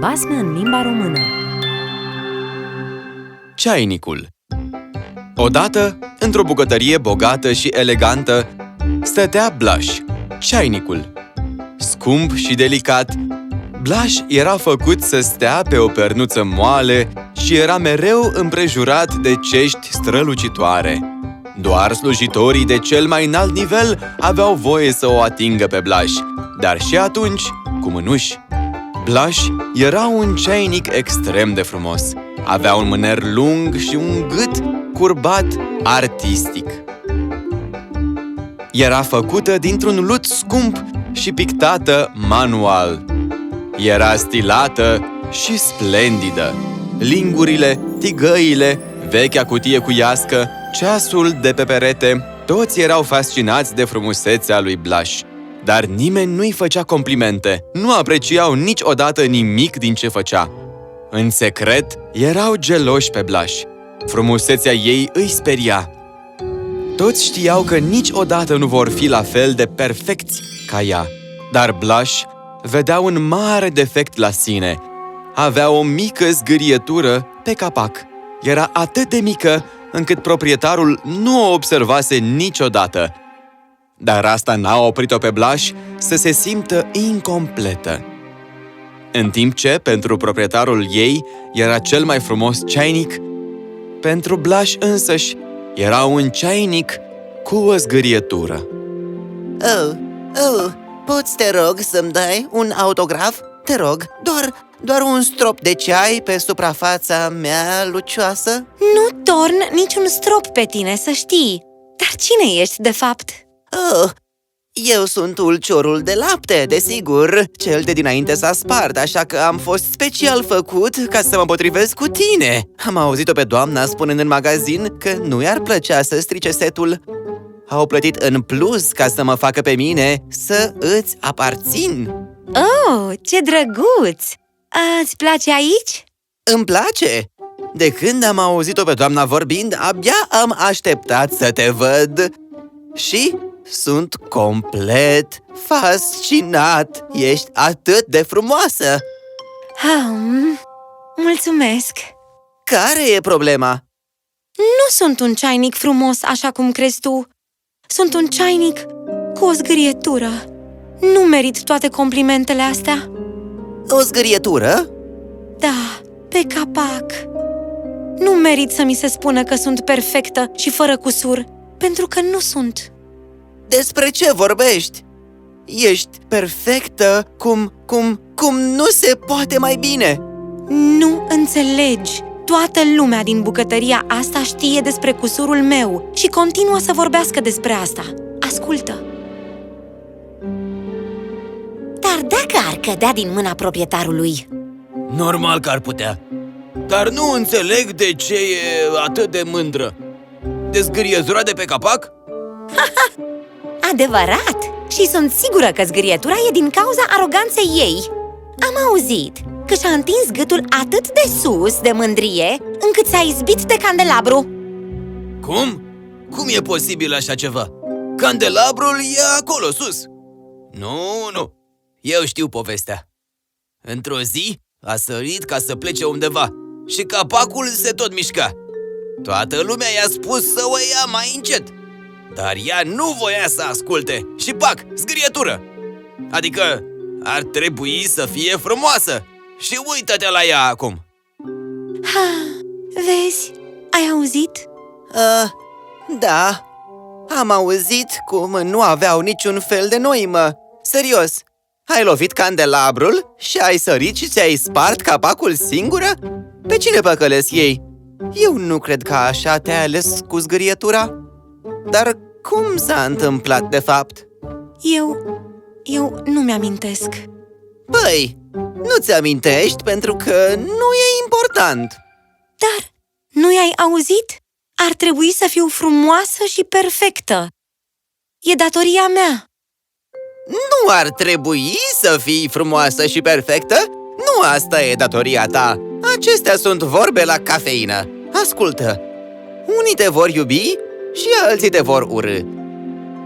Basme în limba română Ceainicul Odată, într-o bucătărie bogată și elegantă, stătea Blaș, ceainicul. Scump și delicat, Blaș era făcut să stea pe o pernuță moale și era mereu împrejurat de cești strălucitoare. Doar slujitorii de cel mai înalt nivel aveau voie să o atingă pe Blaș, dar și atunci cu mânuși. Blaș era un ceainic extrem de frumos. Avea un mâner lung și un gât curbat artistic. Era făcută dintr-un lut scump și pictată manual. Era stilată și splendidă. Lingurile, tigăile, vechea cutie cu iască, ceasul de pe perete, toți erau fascinați de frumusețea lui Blaș. Dar nimeni nu-i făcea complimente, nu apreciau niciodată nimic din ce făcea. În secret, erau geloși pe Blaș. Frumusețea ei îi speria. Toți știau că niciodată nu vor fi la fel de perfecți ca ea. Dar Blaș vedea un mare defect la sine. Avea o mică zgârietură pe capac. Era atât de mică încât proprietarul nu o observase niciodată. Dar asta n-a oprit-o pe Blaș să se simtă incompletă. În timp ce, pentru proprietarul ei, era cel mai frumos ceainic, pentru Blaș însăși era un ceainic cu o zgârietură. Oh, oh, poți, te rog, să-mi dai un autograf? Te rog, doar, doar un strop de ceai pe suprafața mea lucioasă? Nu torn niciun strop pe tine, să știi Dar cine ești, de fapt? Oh, eu sunt ulciorul de lapte, desigur Cel de dinainte s-a spart, așa că am fost special făcut ca să mă potrivesc cu tine Am auzit-o pe doamna spunând în magazin că nu i-ar plăcea să strice setul Au plătit în plus ca să mă facă pe mine să îți aparțin Oh, ce drăguț! Îți place aici? Îmi place! De când am auzit-o pe doamna vorbind, abia am așteptat să te văd Și sunt complet fascinat! Ești atât de frumoasă! Um, mulțumesc! Care e problema? Nu sunt un ceainic frumos, așa cum crezi tu Sunt un ceainic cu o zgârietură Nu merit toate complimentele astea O zgârietură? Da, pe capac Nu merit să mi se spună că sunt perfectă și fără cusur Pentru că nu sunt Despre ce vorbești? Ești perfectă cum, cum, cum nu se poate mai bine! Nu înțelegi! Toată lumea din bucătăria asta știe despre cusurul meu și continuă să vorbească despre asta. Ascultă! Dar dacă ar cădea din mâna proprietarului? Normal că ar putea Dar nu înțeleg de ce e atât de mândră De zgârietura de pe capac? Adevărat! Și sunt sigură că zgârietura e din cauza aroganței ei. Am auzit că și-a întins gâtul atât de sus de mândrie încât s-a izbit de candelabru. Cum? Cum e posibil așa ceva? Candelabrul e acolo sus. Nu, nu. Eu știu povestea. Într-o zi a sărit ca să plece undeva Și capacul se tot mișca. Toată lumea i-a spus să o ia mai încet Dar ea nu voia să asculte Și pac, zgârietură Adică ar trebui să fie frumoasă Și uită-te la ea acum ha, Vezi? Ai auzit? Uh, da, am auzit cum nu aveau niciun fel de noimă Serios, ai lovit candelabrul și ai sărit și ți-ai spart capacul singură? Pe cine păcălesc ei? Eu nu cred că așa te-ai ales cu zgârietura Dar cum s-a întâmplat de fapt? Eu... eu nu mi-amintesc. Păi, nu ți-amintești pentru că nu e important. Dar nu i-ai auzit? Ar trebui să fiu frumoasă și perfectă. E datoria mea. Nu ar trebui să fii frumoasă și perfectă? Nu asta e datoria ta. Acestea sunt vorbe la cafeină. Ascultă, unii te vor iubi și alții te vor urâ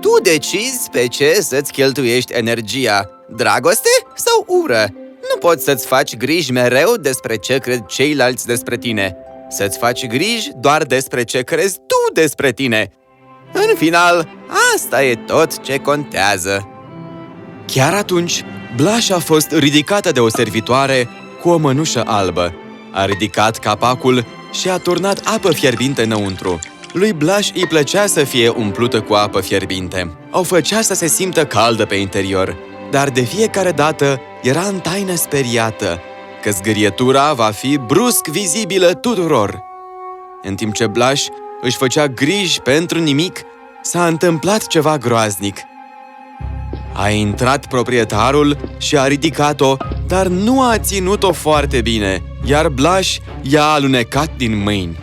Tu decizi pe ce să-ți cheltuiești energia Dragoste sau ură? Nu poți să-ți faci griji mereu despre ce cred ceilalți despre tine. Să-ți faci griji doar despre ce crezi tu despre tine. În final, asta e tot ce contează. Chiar atunci, Blaș a fost ridicată de o servitoare cu o mănușă albă. A ridicat capacul și a turnat apă fierbinte înăuntru. Lui Blaș îi plăcea să fie umplută cu apă fierbinte. O făcea să se simtă caldă pe interior, dar de fiecare dată era în taină speriată că zgârietura va fi brusc vizibilă tuturor. În timp ce Blaș își făcea griji pentru nimic, s-a întâmplat ceva groaznic. A intrat proprietarul și a ridicat-o, dar nu a ținut-o foarte bine, iar Blaș i-a alunecat din mâini.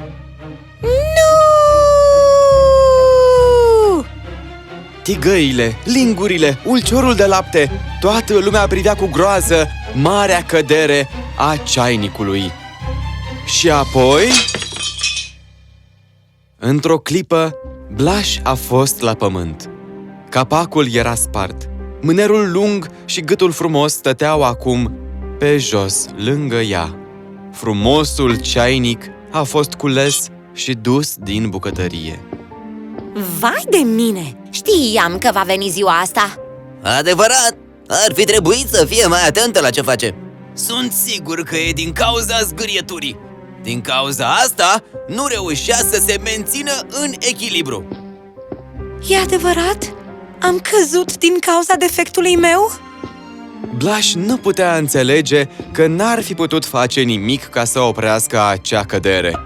Tigăile, lingurile, ulciorul de lapte, toată lumea privea cu groază marea cădere a ceainicului. Și apoi... Într-o clipă, Blaș a fost la pământ. Capacul era spart. Mânerul lung și gâtul frumos stăteau acum pe jos, lângă ea. Frumosul ceainic a fost cules și dus din bucătărie. Vai de mine! Știam că va veni ziua asta! Adevărat! Ar fi trebuit să fie mai atentă la ce face. Sunt sigur că e din cauza zgârieturii. Din cauza asta, nu reușea să se mențină în echilibru. E adevărat? Am căzut din cauza defectului meu? Blaș nu putea înțelege că n-ar fi putut face nimic ca să oprească acea cădere.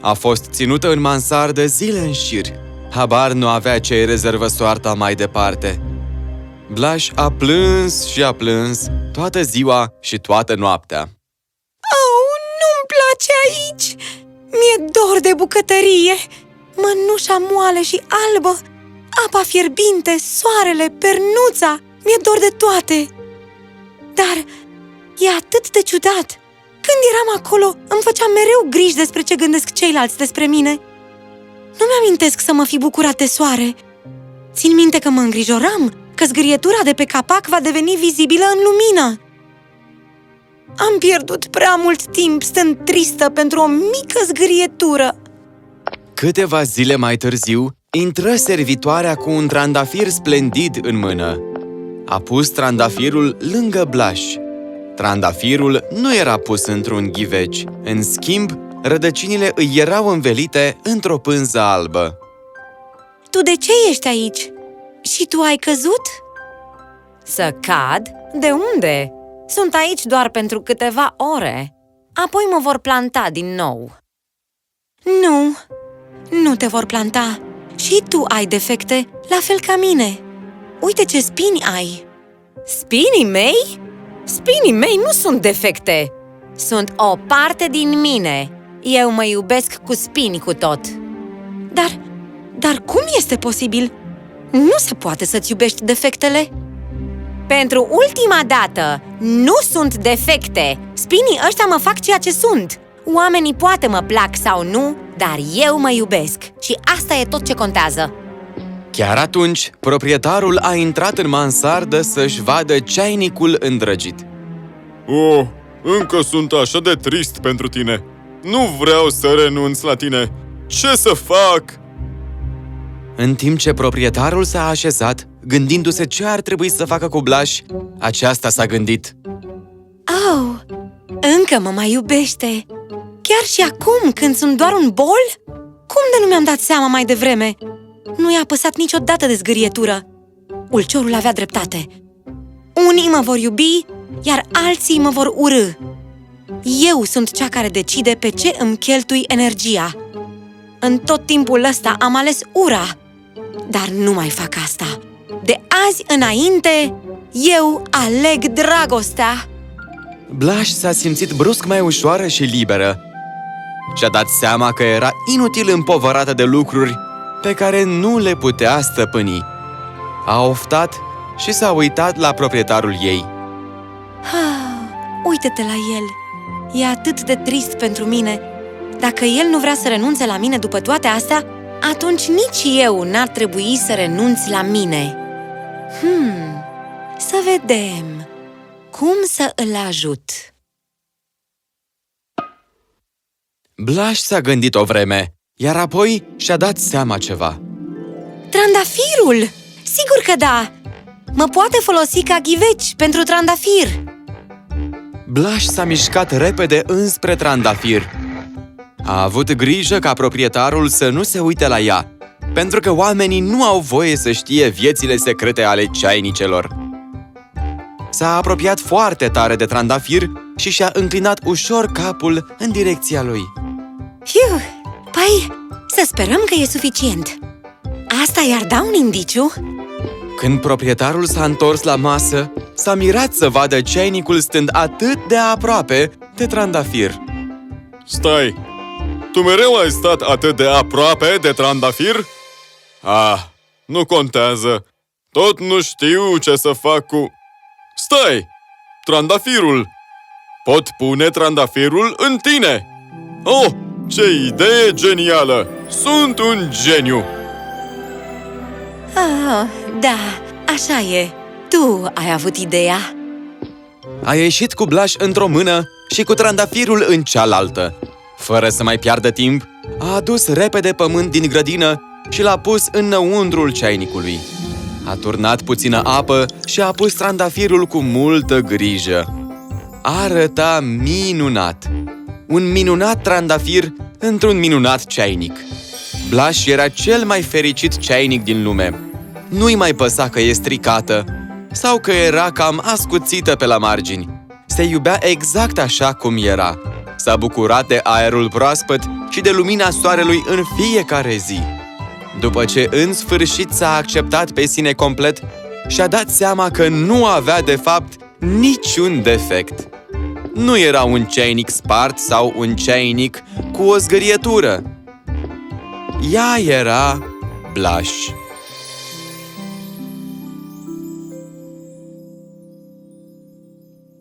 A fost ținută în mansardă zile în șir. Habar nu avea ce îi rezervă soarta mai departe. Blaș a plâns și a plâns toată ziua și toată noaptea. Oh, nu-mi place aici! Mi-e dor de bucătărie! Mănușa moale și albă, apa fierbinte, soarele, pernuța, mi-e dor de toate! Dar e atât de ciudat! Când eram acolo, îmi făceam mereu griji despre ce gândesc ceilalți despre mine. Nu mi-amintesc să mă fi bucurat de soare. Țin minte că mă îngrijoram că zgârietura de pe capac va deveni vizibilă în lumină. Am pierdut prea mult timp stând tristă pentru o mică zgârietură. Câteva zile mai târziu, intră servitoarea cu un trandafir splendid în mână. A pus trandafirul lângă Blaș. Trandafirul nu era pus într-un ghiveci. În schimb, rădăcinile îi erau învelite într-o pânză albă. Tu de ce ești aici? Și tu ai căzut? Să cad? De unde? Sunt aici doar pentru câteva ore. Apoi mă vor planta din nou. Nu, nu te vor planta. Și tu ai defecte, la fel ca mine. Uite ce spini ai! Spinii mei? Spinii mei nu sunt defecte! Sunt o parte din mine. Eu mă iubesc cu spini cu tot. Dar, dar cum este posibil? Nu se poate să-ți iubești defectele. Pentru ultima dată, nu sunt defecte! Spinii ăștia mă fac ceea ce sunt! Oamenii poate mă plac sau nu, dar eu mă iubesc și asta e tot ce contează! Chiar atunci, proprietarul a intrat în mansardă să-și vadă ceainicul îndrăgit. Oh, încă sunt așa de trist pentru tine. Nu vreau să renunț la tine. Ce să fac? În timp ce proprietarul s-a așezat, gândindu-se ce ar trebui să facă cu Blaș, aceasta s-a gândit. Oh, încă mă mai iubește! Chiar și acum, când sunt doar un bol? Cum de nu mi-am dat seama mai devreme? Nu i-a păsat niciodată de zgârietură. Ulciorul avea dreptate. Unii mă vor iubi, iar alții mă vor urâ. Eu sunt cea care decide pe ce îmi cheltui energia. În tot timpul ăsta am ales ura. Dar nu mai fac asta. De azi înainte, eu aleg dragostea. Blaș s-a simțit brusc mai ușoară și liberă. Și-a dat seama că era inutil împovărată de lucruri pe care nu le putea stăpâni. A oftat și s-a uitat la proprietarul ei. Ah, Uită-te la el! E atât de trist pentru mine. Dacă el nu vrea să renunțe la mine după toate astea, atunci nici eu n-ar trebui să renunț la mine. Hmm, să vedem. cum să îl ajut. Blaș s-a gândit o vreme, iar apoi și-a dat seama ceva. Trandafirul! Sigur că da! Mă poate folosi ca ghiveci pentru trandafir. Blaș s-a mișcat repede înspre trandafir. A avut grijă ca proprietarul să nu se uite la ea, pentru că oamenii nu au voie să știe viețile secrete ale ceainicelor. S-a apropiat foarte tare de trandafir și și-a înclinat ușor capul în direcția lui. Fiu! Păi, să sperăm că e suficient. Asta i-ar da un indiciu? Când proprietarul s-a întors la masă, s-a mirat să vadă ceainicul stând atât de aproape de trandafir. Stai! Tu mereu ai stat atât de aproape de trandafir? Ah, nu contează. Tot nu știu ce să fac cu... Stai! Trandafirul! Pot pune trandafirul în tine! Oh, ce idee genială! Sunt un geniu! Ah, da, așa e. Tu ai avut ideea. A ieșit cu Blaș într-o mână și cu trandafirul în cealaltă. Fără să mai piardă timp, a adus repede pământ din grădină și l-a pus înăuntrul ceainicului. A turnat puțină apă și a pus trandafirul cu multă grijă. Arăta minunat! Un minunat trandafir într-un minunat ceainic. Blaș era cel mai fericit ceainic din lume. Nu-i mai păsa că e stricată sau că era cam ascuțită pe la margini. Se iubea exact așa cum era. S-a bucurat de aerul proaspăt și de lumina soarelui în fiecare zi. După ce în sfârșit s-a acceptat pe sine complet, și-a dat seama că nu avea de fapt niciun defect. Nu era un ceainic spart sau un ceainic cu o zgârietură. Ea era Blaș.